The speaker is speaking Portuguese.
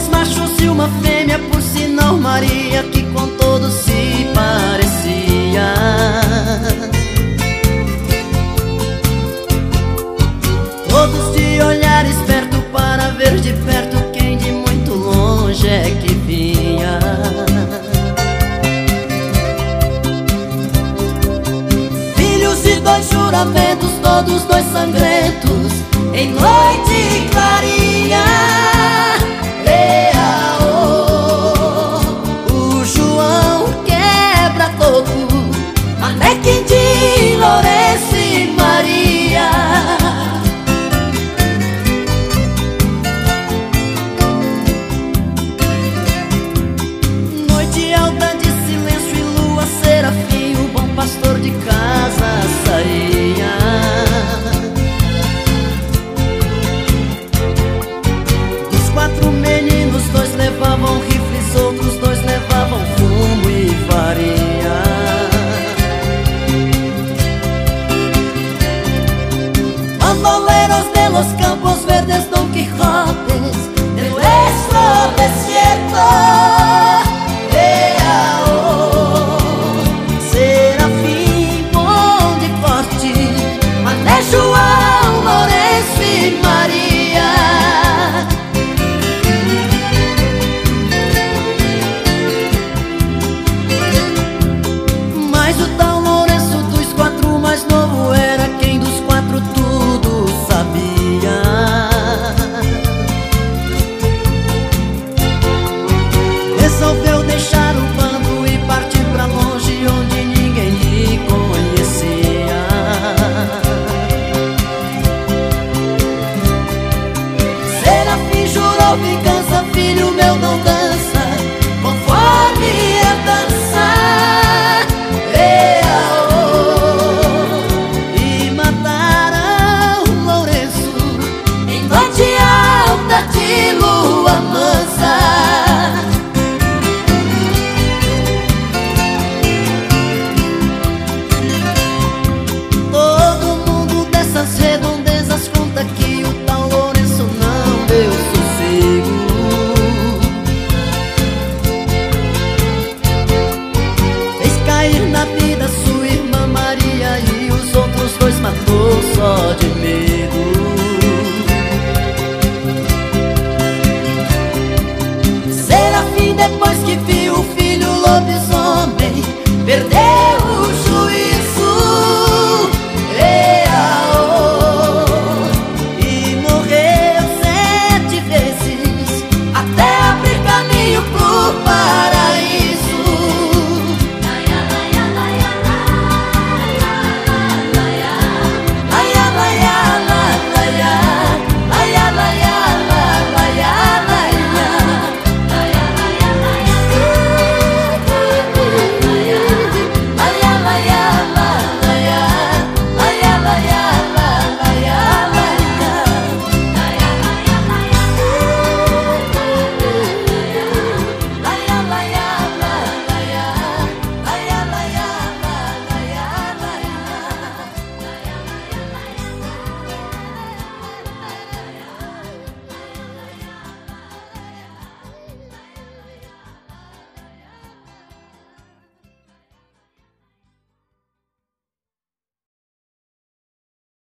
dois machos e uma fêmea Por sinal Maria que com todos se parecia. Todos de olhar esperto para ver de perto Quem de muito longe é que vinha. Filhos de dois juramentos, todos dois sangrentos Em noite clarinha. buscando. Resolveu Perdeu